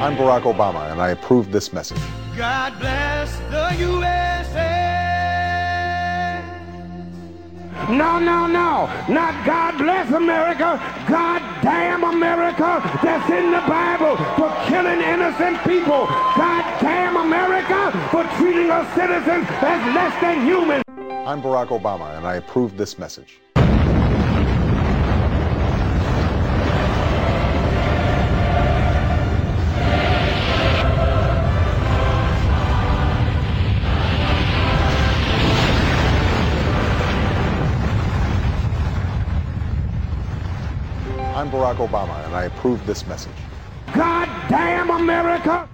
I'm Barack Obama, and I approve this message. God bless the USA. No, no, no. Not God bless America. God damn America that's in the Bible for killing innocent people. God damn America for treating our citizens as less than human. I'm Barack Obama, and I approve this message. I'm Barack Obama, and I approve this message. God damn America.